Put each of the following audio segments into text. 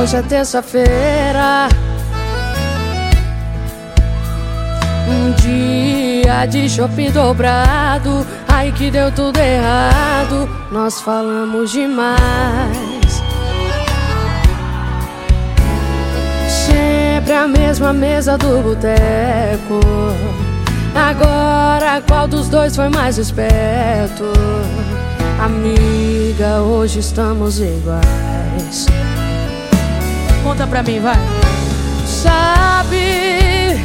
Hoje é terça-feira. Um dia de shopping dobrado. Ai que deu tudo errado. Nós falamos demais. Sempre a mesma mesa do boteco. Agora qual dos dois foi mais esperto? Amiga, hoje estamos iguais. Conta pra mim, vai. Sabe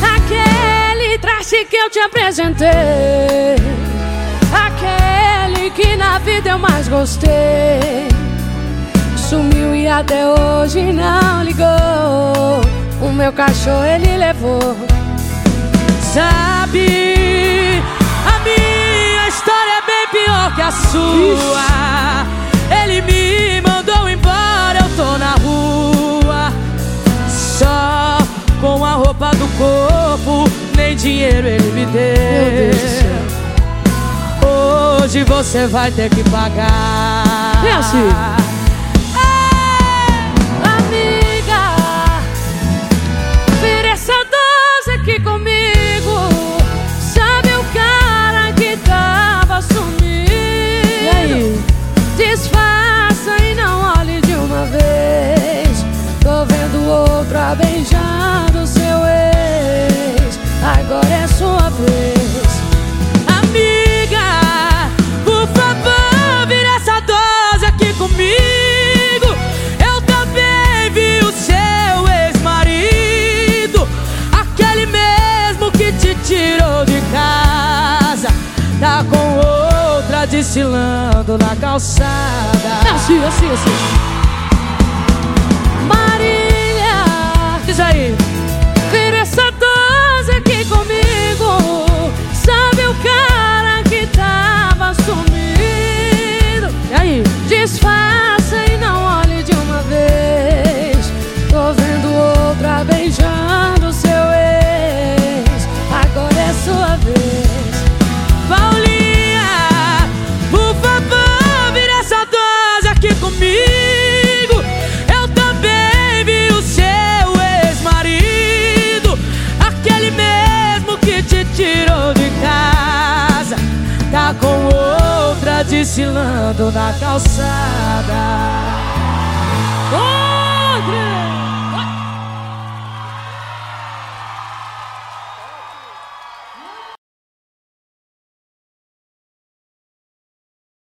aquele traje que eu te apresentei? Aquele que na vida eu mais gostei. Sumiu e até hoje não ligou. O meu cachorro ele levou. Sabe, sua. Ele me mandou embora, eu tô na rua. Só com a roupa do corpo, nem dinheiro ele me deu. Hoje você vai ter que pagar. É assim. Outra beijando seu ex. Agora é sua vez. Amiga, por favor, vira essa dose aqui comigo. Eu também vi o seu ex-marido, aquele mesmo que te tirou de casa. Tá com outra desfilando na calçada. Assim, assim, assim. Outra desfilando na calçada. Oh!